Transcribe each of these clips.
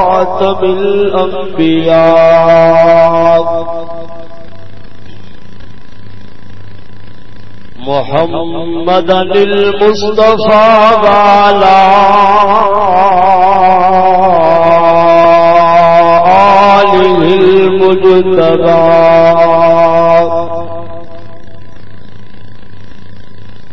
خاتم الأنبياء محمدا المصطفى وعلى آله المجتبى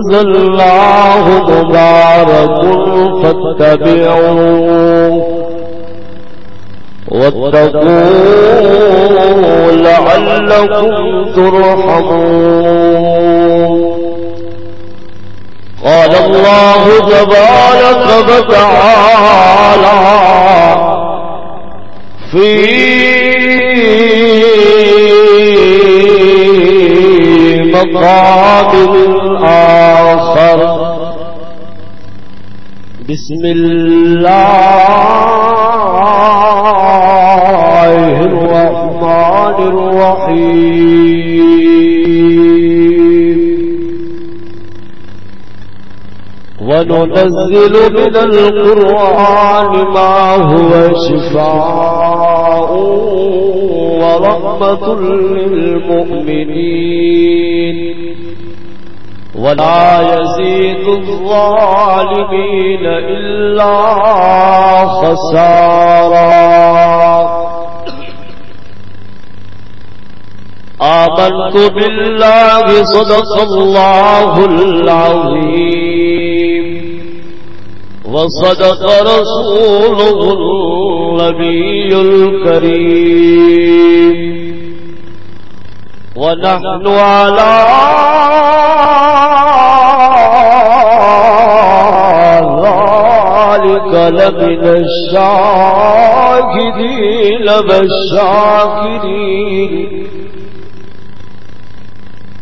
أنزلناه مبارك فاتبعوه. واتقوا لعلكم ترحمون. قال الله تبارك وتعالى في مقام آخر بسم الله الرحمن الرحيم. وننزل من القرآن ما هو شفاء. ورحمة للمؤمنين. ولا يزيد الظالمين إلا خسارا. آمنت بالله صدق الله العظيم. وصدق رسوله النبي الكريم. ونحن على ذلك لمن الشاكرين والشاكرين.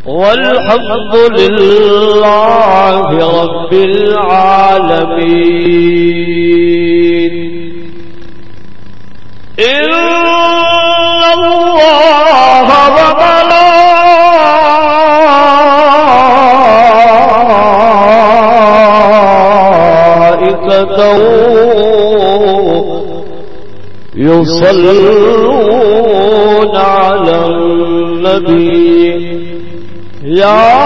والحمد لله رب العالمين. إن الله وملائكته يصلون على النبي يا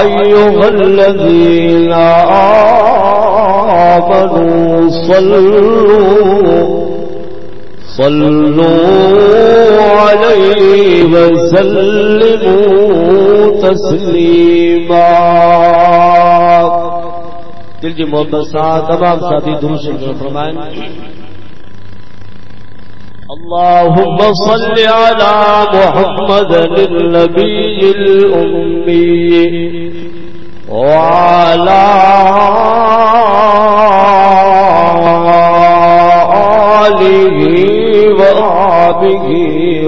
أيها الذين آمنوا صلوا صلوا عليه وسلموا تسليما دل جی محبت ساتھ تمام ساتھی درود شریف فرمائیں اللهم صل على محمد النبي الأمي. وعلى آله وصحبه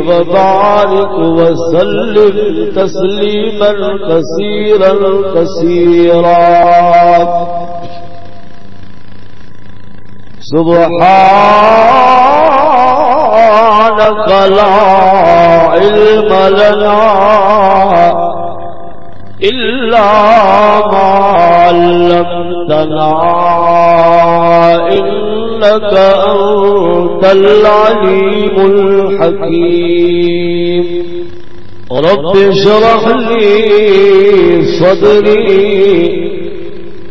وبارك وسلم تسليما كثيرا كثيرا. سبحانك لا علم لنا إلا ما علمتنا إنك أنت العليم الحكيم. رب اشرح لي صدري.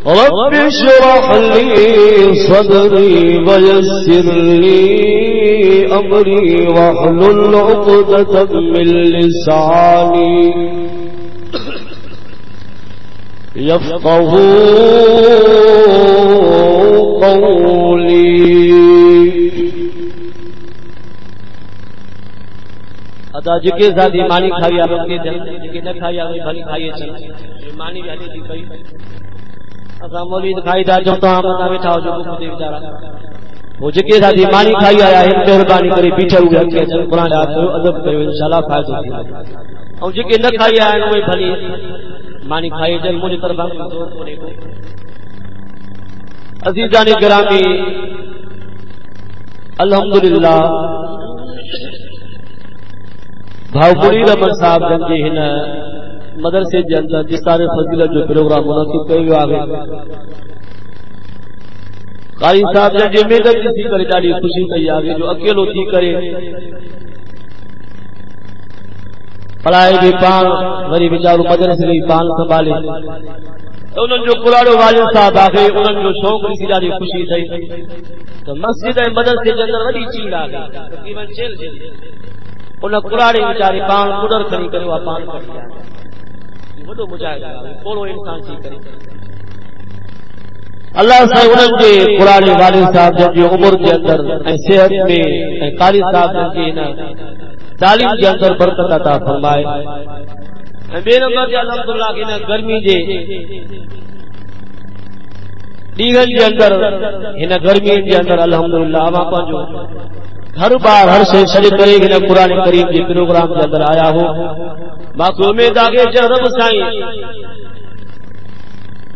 رب اشرح لي صدري ويسر لي أمري. واحلل عقدة من لساني. يفقه قولي اتا جکے زادی مانی کھائی آپ کے دل جکے نہ کھائی آپ بھلی کھائیے چل مانی بھی ہلی تھی پئی اسا مولی کھائی دا جو تو ہم بیٹھا ہو جو کو دے بیچارا وہ جکے زادی مانی کھائی آیا ہے۔ مہربانی کری بیٹھے ہوئے کہ قرآن دا کرو ادب کرو انشاءاللہ فائدہ دی اور جکے نہ کھائی آیا ہے وہ بھلی۔ مانی کھائی جل مجھے طرف ہم تو کونے کو۔ عزیزان گرامی، الحمدللہ۔ بھاؤپوری رمن صاحب جن کے ہن مدرسے کے اندر جسار فضیلت جو پروگرام منعقد کیا ہوا ہے قاری صاحب جن جی میں کسی کرے ڈاڈی خوشی کئی آگے جو اکیلو تھی کرے۔ پڑھائے بھی پان، وری بیچارو مدرسے بھی پان سنبھالے۔ انہوں جو کلاڑو والد صاحب آگے انہوں جو شوق کسی ڈاڈی خوشی تھی۔ تو مسجد مدرسے کے اندر وڈی چیز آ گئی، تقریباً چیل چیل۔ ان کراڑے بیچارے پان کڈر کھڑی کرے وا پان کر دیا وڈو مجاہد کولو انسان سی کرے۔ اللہ سے انہن کے کراڑے والے صاحب جن جو عمر کے اندر صحت میں قاری صاحب جن کے تعلیم کے اندر برکت عطا فرمائے۔ اے بے نمبر کے الحمدللہ کے نہ گرمی دے۔ دیگل کے اندر ہن گرمی کے اندر الحمدللہ اوا پنجو ہر بار ہر سے شری کرے گی نہ قرآن کریم کے پروگرام کے اندر آیا ہو باقی امید آگے رب سائیں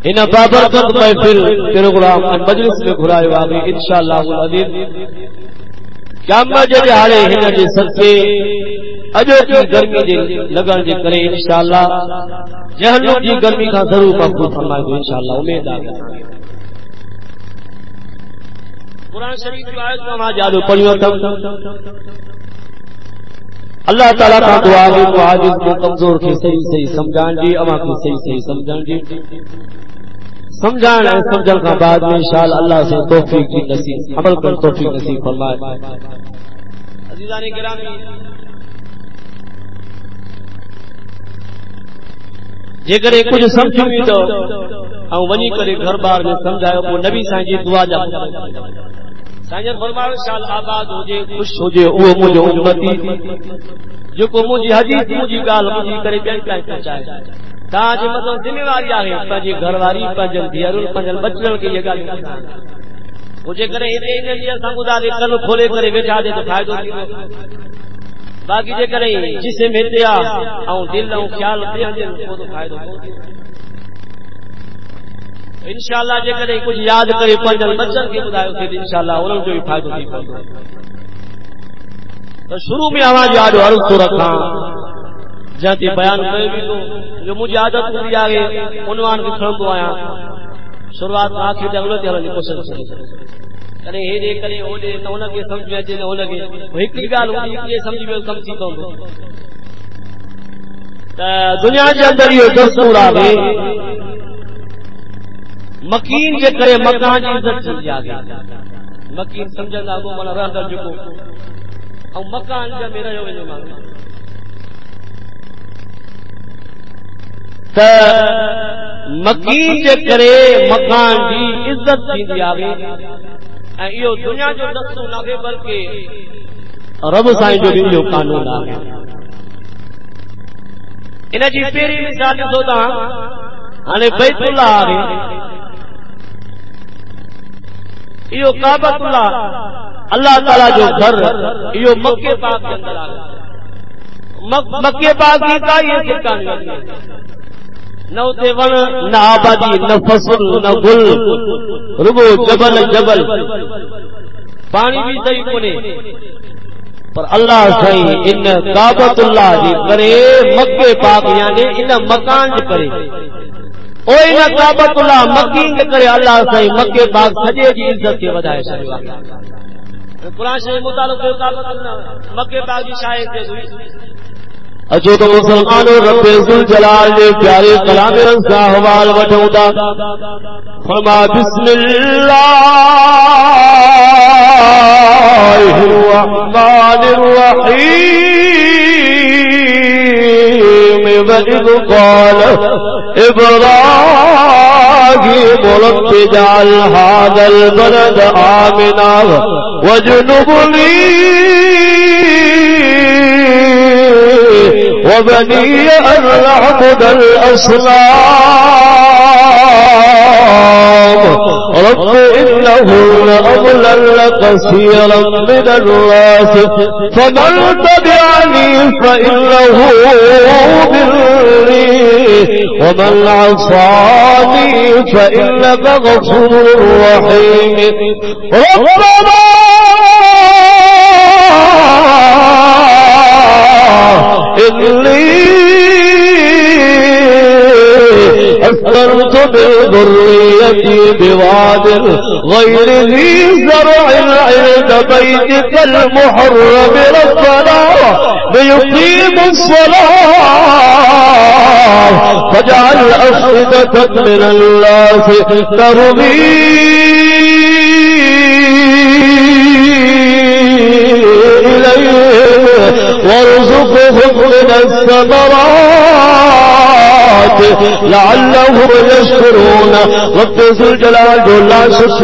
ان بابرکت محفل پروگرام مجلس میں گھرائے آگے انشاءاللہ العظیم کیا مجھے حالے ہن جے صدقے اجو کی گرمی دے لگن دے کرے انشاءاللہ۔ جہنم کی گرمی کا ضرور محفوظ فرمائے گا انشاءاللہ، امید آگے قرآن شریف کی آیت میں وہاں جادو پڑھیوں تھا۔ اللہ تعالیٰ کا دعا ہے کو عاجز کو کمزور کے صحیح صحیح سمجھان جی اما کی صحیح صحیح سمجھان جی۔ سمجھان ہے، سمجھن کا بعد میں انشاءاللہ اللہ سے توفیق کی نصیب، عمل کر توفیق نصیب فرمائے۔ عزیزان گرامی جے کرے کچھ سمجھوں تو، ہم ونی کرے گھر بار میں سمجھائے، وہ نبی سائیں جی دعا جا سائیں جی فرمایا شال آباد ہو جے خوش ہو جے او مجھے امتی۔ جو کو مجھے حدیث، مجھے گال، مجھے کرے بیان جے مطلب ذمہ واری آگے پنجی گھر واری پنجل دیارل پنجل بچڑ کے یہ گال مجھے کرے اتے ان لیا سانگو دادے کل کھولے کرے بیٹھا دے تو فائدہ تھی باقی جے کرے جسے میں دیا دل اون خیال دیا دے کو تو فائدہ کوئی انشاءاللہ جے کرے کچھ یاد کرے پنجل بچن کے بدایو تے انشاءاللہ انہوں جو بھی فائدہ تھی پڑھو تو شروع میں آواز یاد عرض تو رکھا جاتی بیان کرے بھی تو جو مجھے عادت ہوئی آگے عنوان کی کھڑم آیا۔ شروعات میں آخر جنگلوں تے ہمیں کوشش کرے کرے ہے دے کرے او دے نہ انہاں کے سمجھ میں جے ہو لگے۔ وہ ایک ہی گال ہوئی کہ سمجھ میں کم سی تو۔ دنیا کے اندر یہ دستور آ گئے۔ مکین کے کرے مکان کی عزت چل جائے مکین سمجھن آگو مانا رہ در جکو۔ او مکان جا میرا جو وجہ تا مکین کے کرے مکان کی عزت چل جائے ایو دنیا جو دستو ناگے بلکہ رب سائیں جو بھی جو قانون آگے انہیں جی پیری مثال سوتا ہاں بیت اللہ آگے یہ کعبۃ اللہ اللہ تعالی جو گھر یہ مکے پاک کے اندر آ مکے پاک کی کا یہ ٹھکان نہ تے ون نہ آبادی نہ فصل نہ گل۔ رگو جبل جبل۔ پانی بھی صحیح کونے پر اللہ صحیح ان کعبۃ اللہ جی کرے مکے پاک یعنی ان مکان دی کرے کابت اللہ مکین کے کرے اللہ سے مکے باغ سجے جی عزت کے ودائے قرآن شریف متعلق کعبۃ اللہ، مکے باغ کی شاید اچھو تو مسلمانوں رب ذل جلال نے پیارے کلام رنگ کا حوال وٹھوں دا۔ فرما، بسم اللہ الرحمن الرحیم۔ وَإِذْ قَالَ إِبْرَاهِيمُ رَبِّ اجْعَلْ هَذَا الْبَلَدَ آمِنًا وَاجْنُبْنِي وبني أن نعبد الأصنام رب إنهن أضلل كثيرا من الناس. فمن تبعني فإنه مني ومن عصاني فإنك غفور رحيم. ربنا إني أسكنت بذريتي بواد غير ذي زرع عند بيتك المحرم ربنا. ليقيم الصلاة. فاجعل أفئدة من الناس ترمي. إليه وارزقهم من الثمرات لعلهم يشكرون رب ذو الجلال جو لا شك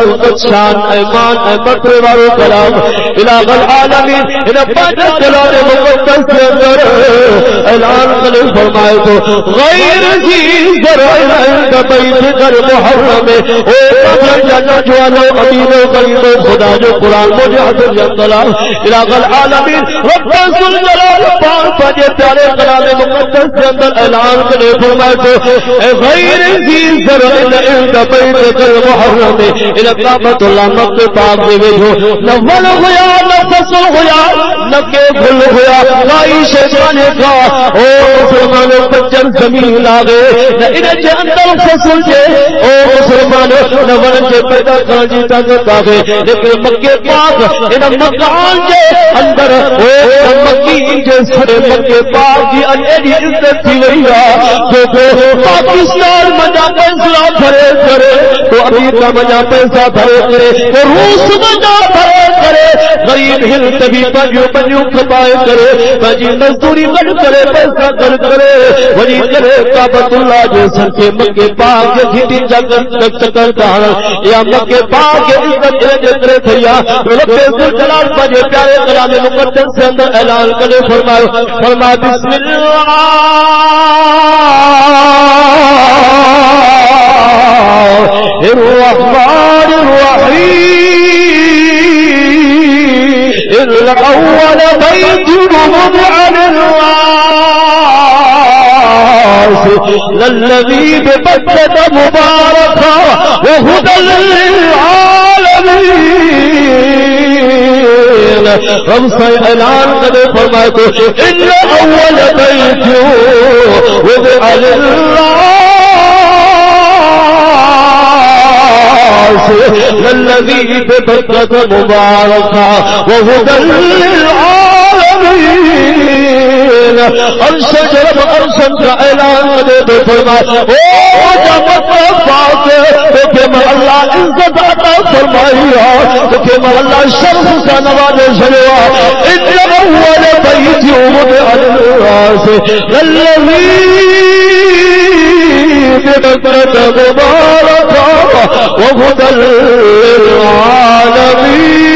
عزت شان ایمان اے بکر والو کلام الہ العالمین ان پاک کلام مقدس کے اندر اعلان کرے فرمائے تو غیر جی ذی ذرع عند بیت المحرم او قبر جنت والو امین و خدا جو قرآن مجھے حضر جلالہ الہ العالمین، رب ذو الجلال پاک پاجے پیارے کلام مقدس کے اندر اعلان کرے فرمائے تو اے غیر ذی ذرع عند بیت المحرم الہ کعبۃ اللہ مکہ پاک دے وچ نول ہویا، نہ فصل ہویا، نہ کہ گل ہویا لائی شیطان کا او مسلمان، بچن زمین لاگے نہ ان دے اندر فصل جے او مسلمان، نہ ون کے پیدا کر جی طاقت آوے لیکن مکے پاک ان مکان جے اندر، او مکی جے سڑے مکے پاک جی ایڈی عزت تھی وئی جو پاکستان مجا پیسہ بھرے کرے، تو امریکہ مجا پیسہ بھرے کرے، تو روس مجا بھرے کرے، غریب ہل تبھی پنجو پنجو کھپائے کرے پنجی مزدوری گڑ کرے، پیسہ گڑ کرے۔ وجی کرے کعبت اللہ جو سر کے مکے پاک جھیٹی جگن تک چکر دہانا یا مکے پاک عزت جلے جترے تھیا۔ رب ذو جلال پجے پیارے کلام مقدس سے اندر اعلان کرے فرمائے فرمائے بسم اللہ۔ الرحمن الرحیم الأول بيت مضع للواس للذي ببكة مباركة وهدى للعالمين. خمسة الان قد فرمائكم إن أول بيت وضع للواس الناس الذي ببكة مباركة وهدى للعالمين. ارشد رب ارشد کا اعلان دے تو فرمائے او جب پاک تو کہ اللہ عزت عطا فرمایا تو اللہ شرف کا نوازے شلوا ان اول بیت وضع للناس الذي ببكة مباركة. وهدى للعالمين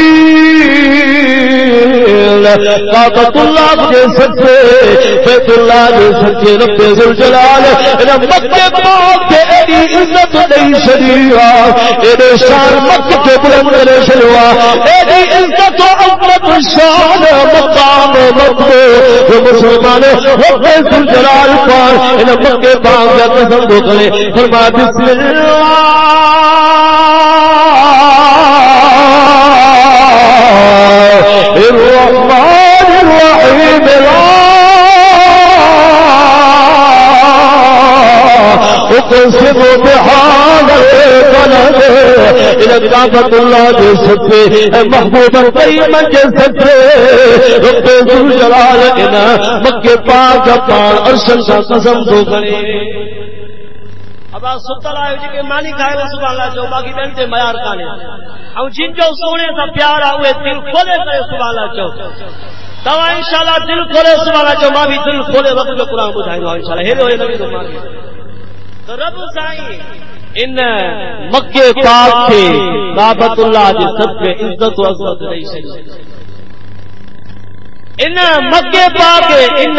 طاقت اللہ کے سچے، بیت اللہ کے سچے رب ذل مکے پاک کے ایڈی عزت نہیں شریعہ ایڈے شان مکہ کے بلند کرے شریعہ ایڈی عزت و عظمت شان مقام مکہ جو مسلمان رب ذل جلال پاک ان مکے پاک کا قسم دو کرے فرما بسم اللہ۔ الى اللہ کے سچے محبوب قیم کے سچے۔ رب ذو جلال انا مکہ پاک پان ارشن کا قسم تو کرے۔ جی کے مالک سبحان اللہ جو باقی دن معیار کانے او جن جو سونے سا پیار دل کھولے سبحان اللہ تو انشاءاللہ دل کھولے سبحان اللہ بھی دل کھولے، وقت قرآن گا انشاءاللہ۔ ہیرے ہوئے نبی تو تو رب سائیں ان مکے پاک کے کعبت اللہ کے سب کے عزت و عزت رہی سے ان مکے پا کے ان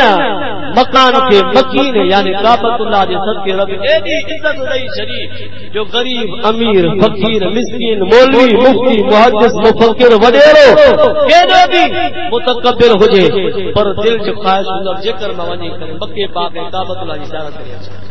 مکان کے مکین یعنی کابت اللہ کے سب کے رب ایڈی عزت دئی شریف جو غریب، امیر، فقیر، مسکین، مولوی، مفتی، محدث، مفکر، وڈیرو کیڑو بھی متکبر ہو جے پر دل جو خواہش ہو ذکر نہ ونی کرے، مکے پاک دعوت اللہ اشارہ کرے۔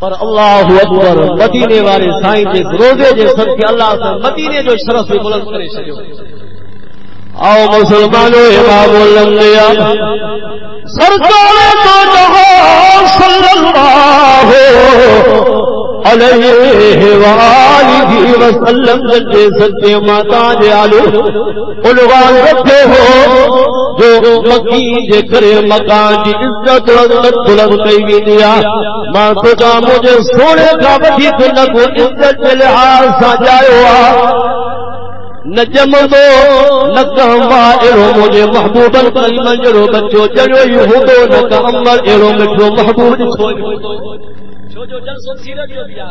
اور اللہ اکبر، مدینے والے سائیں جس روزے جے سب کے اللہ سے مدینے جو شرف سے بلند کرے چھڑو آؤ مسلمانوں، امام الانبیاء، سرکار کو جہاں صلی اللہ علیہ وآلہ علیہ وسلم سچے سچے ماتا دیالو عنوان رکھے ہو، جو مکی جے کرے مکان جی عزت عزت طلب کئی دیا ماں سوچا مجھے سونے کا بدھی تو نہ عزت کے لحاظ سجائے ہوا۔ نہ دو، نہ کہما مجھے محبوب کلمہ جڑو بچو جڑو یہ دو، نہ ایرو مٹھو محبوب چھو جو جلسوں سیرت جو بھی آ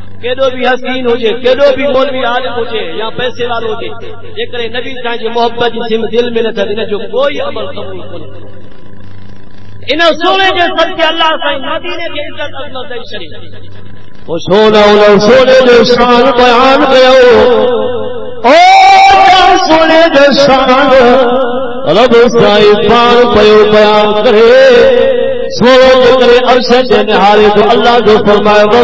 کیڈو بھی حسین ہوجے کیڈو بھی مولوی عالم ہوجے، یا پیسے وارو ہوجے جیکر نبی سان جی محبت سم دل میں نہ تھے جو کوئی عمل قبول کونے ان سونے کے اللہ سائیں مدینے کے عزت عظمت دئی شریف۔ او سونا او سونے دے شان بیان کیو۔ او سونے دے شان، رب سائیں پار پیو بیان کرے۔ سوچ کرے عرصے سے نہارے تو اللہ جو فرمائے وہ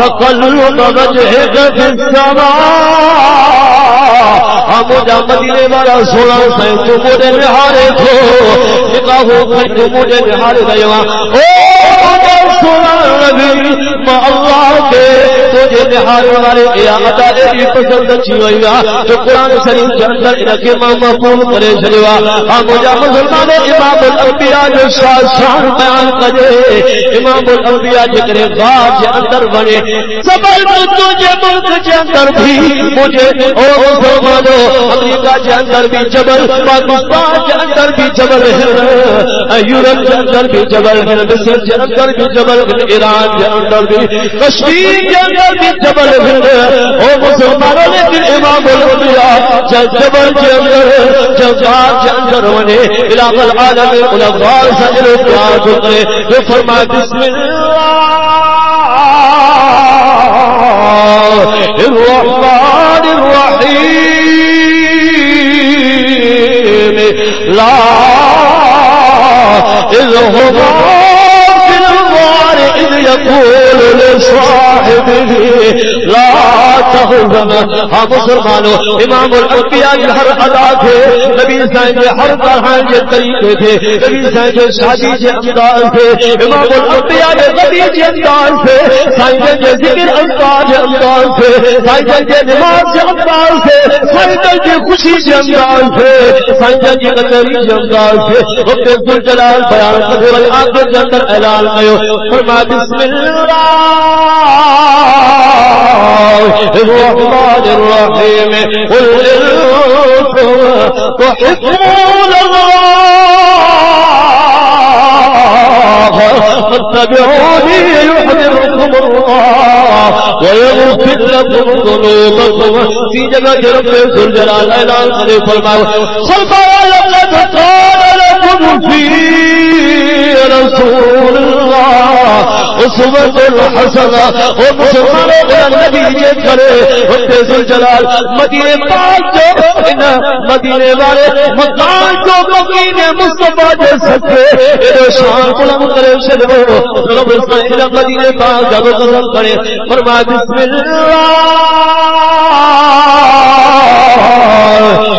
تقلب وجهك في ہم جا مدینے والا سونا سائیں تو مجھے نہارے تھو جگہ ہو کر تو. مجھے نہارے گیا او سونا نبی اللہ کے جے بہار والے اے عدالت پسند اچھی ہوئی گا جو قران شریف کے اندر ان کے ماں مفہوم کرے چھڑوا ہاں مجا مسلمان امام الانبیاء جو شان شان بیان کرے، امام الانبیاء جے کرے غار کے اندر بنے زبر تجھے ملک کے اندر بھی مجھے او فرمانو امریکہ کے اندر بھی جبل، پاکستان کے اندر بھی جبل ہے یورپ کے اندر بھی جبل ہے مصر کے اندر بھی جبل ایران کے اندر بھی، کشمیر کے اندر بھی جبل ہند او مسلمانوں نے دل امام الانبیاء جبل کے اندر جبار کے اندر ہونے الہ العالم الانبیاء سجل پیار کرتے جو فرمایا، بسم اللہ الرحمن الرحیم، لا إذ هما في الغار يقول لا تحزن۔ ہاں مسلمانوں، امام الانبیاء کی ہر ادا تھے۔ نبی سائن کے ہر طرح کے طریقے تھے۔ نبی سائن کے شادی کے انداز تھے۔ امام الانبیاء کے غدی کے انداز تھے۔ سائن کے ذکر انداز انداز تھے۔ سائن کے نماز کے انداز تھے۔ سائن کے خوشی کے انداز تھے۔ سائن کے قدری کے انداز تھے۔ وقت ذل جلال بیان کرے والے آخر کے اندر اعلان کیو فرما بسم اللہ۔ الرحمن الرحيم قل تحبون الله فاتبعوني الله ويغفر لكم ذنوبكم في رب اعلان کرے لقد لكم في رسول الله اسوة الحسنة ومسلمان النبي یہ کرے رب ذل جلال مدینے پاک جو ان مدینے والے مکان جو مدینے مصطفی دے سکے اے شان بلند کرے شدو رب سائیں مدینے پاک جب قدم کرے فرما بسم اللہ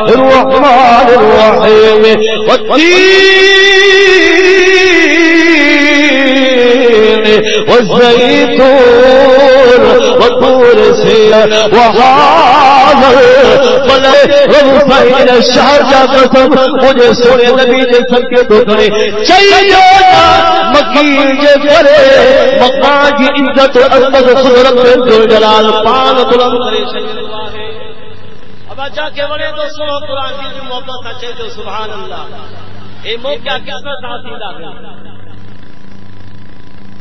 الرحمن الرحیم، والتين والزيتون وطور سير وهذا بلے شہر جا قسم مجھے سونے نبی نے سب کے تو کرے چاہیے مکین جے کرے مکان کی عزت عظمت قدرت جو جلال پان بلند کرے اب اچھا کے بڑے تو سنو قرآن کی جو محبت اچھے تو سبحان اللہ۔ اے موقع کس میں ساتھی لاگا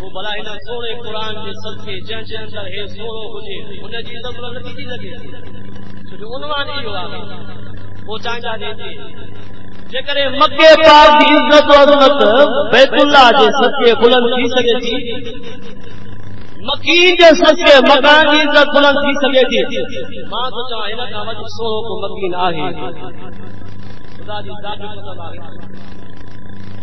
وہ بلا ہنا سونے قران دے صدقے جن جن اندر ہے سونو ہوجے ان دی زبر لگی جی لگے؟ جو عنوان ہی ہوگا وہ چاہندا دے جی جے کرے مکے پاک دی عزت و عظمت بیت اللہ دے صدقے بلند تھی سکے جی مکین دے صدقے، مکان دی عزت بلند تھی سکے جی ماں تو چاہے نا کا وچ سونو کو مکین آہے۔ خدا دی ذات دی مطلب آہے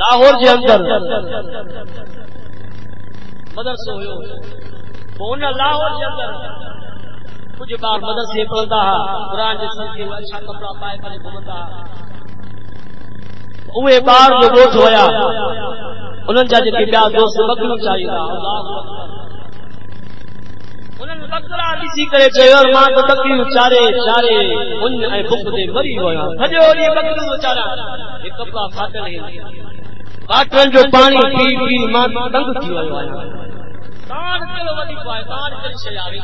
لاہور جی اندر۔ مدرسے ہوئے ہونا لاہور جے اندر۔ کچھ بار مدرسے پڑھتا ہے۔ قرآن جس کے اچھا کپڑا پائے پڑے گھومتا اوے بار جو گوٹ ہویا انہن جا جے جی بیا دوست مکلو چاہیے۔ انہن لکڑا ڈسی کرے چے اور ماں تو تکلیف چارے چارے ان اے بھوک دے مری ہویا۔ سجو یہ مکلو چارا یہ کپڑا خاطر ہے کاٹن جو پانی پی پی ماں تنگ تھی ویا تان کلو ودی پائے تان کل شے آوی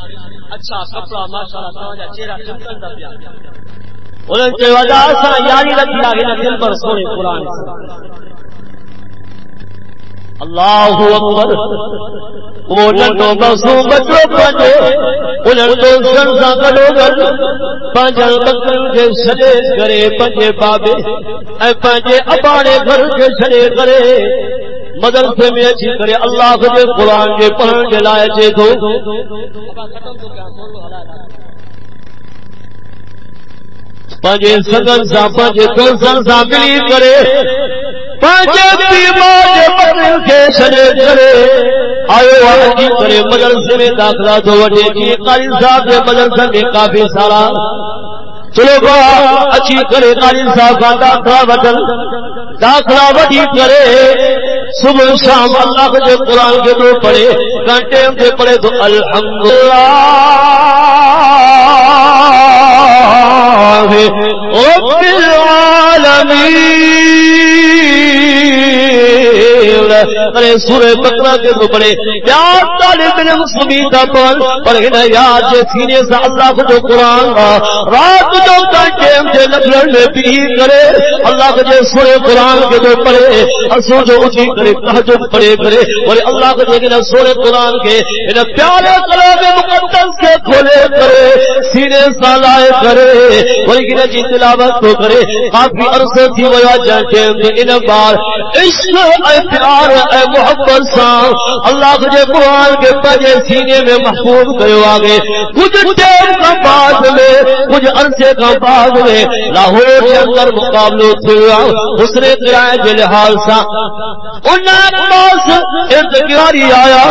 اچھا کپڑا ماشاءاللہ تا جا چہرہ چمکن دا پیا انہاں تے وجہ اساں یاری رکھ لا گے نا دل پر سونے قران اللہ اکبر مولٹو بسوں بچو پڑے انہوں تو سن سا کلو گل پانچا بکر کے سڑے کرے پانچے بابے، اے پانچے اباڑے گھر کے سڑے کرے مدرسے میں اچھی کرے، اللہ کے قرآن کے پڑھنے کے لائے چے دو پانچے سگن سا پانچے کنسن سا ملی کرے۔ پانچے بیمار کے سڑے کرے آئے وہاں کرے مدرسے میں داخلہ دو وٹے کی قاری صاحب نے مدرسہ میں کافی سارا۔ چلو گا اچھی کرے قاری صاحب کا داخلہ وٹن داخلہ وٹی کرے۔ صبح شام اللہ کے قرآن کے دو پڑھے۔ گھنٹے ہم سے پڑھے تو الحمدللہ۔ رب العالمین۔ ارے سورہ بقرہ کے تو پڑھے۔ پیار طالب علم سمیتا پر پر ہن یاد جے سینے سا اللہ جو قران دا۔ رات جو کٹے تے لبڑ نے پی کرے، اللہ جے سورہ قران کے تو پڑھے اسو جو اٹھی کرے تہجد پڑھے کرے۔ اور اللہ جے کہ سورہ قران کے ان پیارے قلب مقدس کے کھولے کرے، سینے سا لائے کرے۔ اور کہ جی تلاوت تو کرے۔ کافی عرصہ تھی ویا جے ان بار عشق اے پیار اے محبت سا اللہ کے قرآن کے پجے سینے میں محفوظ کرو آگے کچھ ٹیم کا بعد میں، کچھ عرصے کا بعد میں، لاہور کے اندر مقابلہ تھیا اس نے قرائے کے لحاظ سا انہیں پاس ارتگاری آیا۔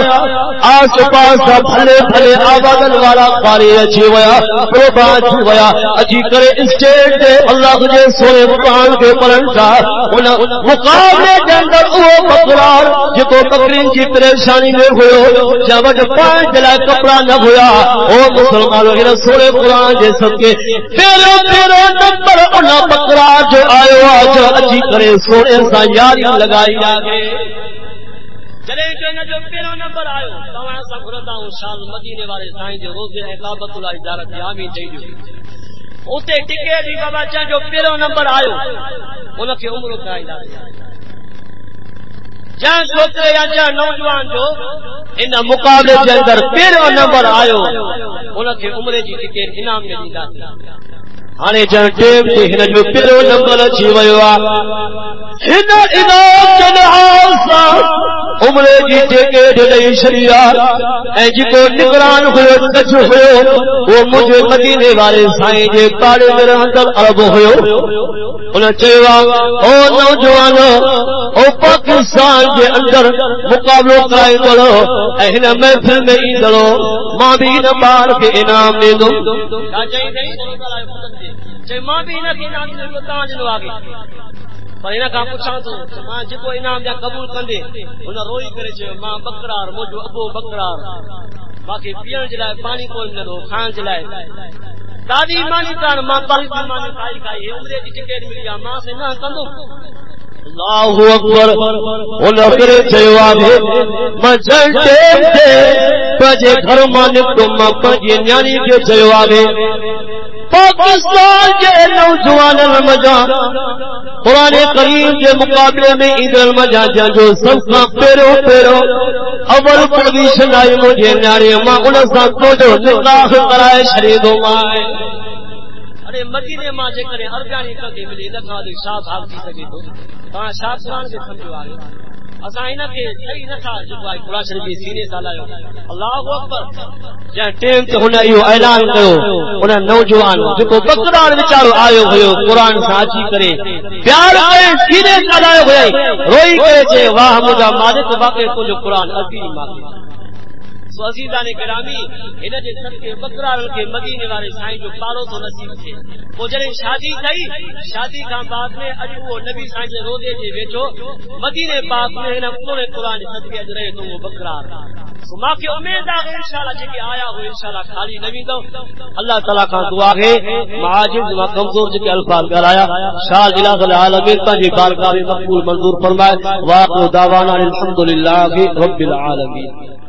آس پاس بھلے بھلے آبادن والا قاری اچھی ویا پروبا اچھی ویا اچھی کرے اسٹیٹ دے اللہ کے سونے مقام کے پلن کا مقابلے کے اندر وہ بکرار جتو بکرین کی پریشانی میں ہوئے جب پانچ جلائے کپڑا نہ ہویا، او مسلمانوں کے سونے قرآن جے سب کے تیرے تیرے نمبر انہا بکرار جو آئے آج اچھی کرے سونے سا یاری لگائی آگے چلے کہ جو پہلا نمبر آئے تمہارا سا گھرتا ہوں شال مدینے والے سائیں جو روزے اقابت اللہ اجارت آمین چاہیے اتنے ٹکے بھی بابا چاہ جو پہلا نمبر آئے ان کے عمر کا علاج جہاں چھوکرے یا جہاں نوجوان جو، ان مقابلے کے اندر پہلا نمبر آئے ان کے عمرے جی ٹکٹ انعام میں دیتا ہانے جن ٹیم تے ہن جو پہلو نمبر اچي ويو هن انعام جو نحاسا عمرے جي ٽڪيٽ ڏي شريعت ۽ جيڪو نگران هيو سچ هيو وہ مجھے مدینے والے سائیں جي پاڙے ۾ رهندڙ عرب هيو ان چيوا او نوجوان او پاڪستان جي اندر مقابلو ڪرائي ٿو ۽ هن محفل ۾ ايندڙو انعام جی۔ ماں بھی انہیں انعام ضرور تاں جنو آگے۔ پوچھا تو ماں انعام جا قبول کندے روئی کرے چھے ماں بکرار، موجو ابو بکرار۔ باقی پیان پانی کوئی نہ کھان جلائے دادی مانی تان ملی ماں سے نہ کندو۔ اللہ اکبر۔ ان کرے چيو آهي مجل ٽيم تي پنهنجي گھر مان نڪتو مان پنهنجي نياني کي چيو آهي پاکستان جي نوجوانن مجا قرآن کریم جي مقابلے ۾ ايندڙ مجا جو سب کان پهريون پهريون اول پوزيشن آئي منهنجي نياڻي مان ان سان تو نڪاح ڪرائي ڇڏيندو مان ارے مدینے ماں جے کرے ارگانی کدی ملي ان کان دي شاہ صاحب ٿي سگهي ٿو تان شاہ قرآن کي سمجھو آهي اسان ان کي صحیح نٿا جيڪو آهي قرآن شريف جي سيني سالايو الله اڪبر جا ٽيم ته هن اهو اعلان ڪيو ان نوجوان جيڪو بکرار وچارو آيو هيو قرآن سان اچي ڪري پیار ڪري سيني سالايو هيي روئي ڪري چي واہ مجا مالک مالڪ واقعي تنهنجو قرآن عظيم ماکي سو عزیزان گرامی ان جے صدقے بکرا کے مدینے والے سائیں جو پارو تو نصیب تھے۔ وہ جڑے شادی تھی شادی کا بعد میں اج وہ نبی سائیں جے روزے جے ویچو مدینے پاک میں ان پورے قران صدقے اج رہے تو وہ بکرا ماں کی امید آ انشاءاللہ جے کہ آیا ہو انشاءاللہ خالی نبی دو اللہ تعالی کا دعا ہے معاجز و کمزور جے الفاظ کرایا شال الہ العالمین کا جی بارگاہ مقبول منظور فرمائے واقع دعوانا الحمدللہ رب العالمین۔